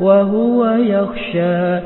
وهو يخشى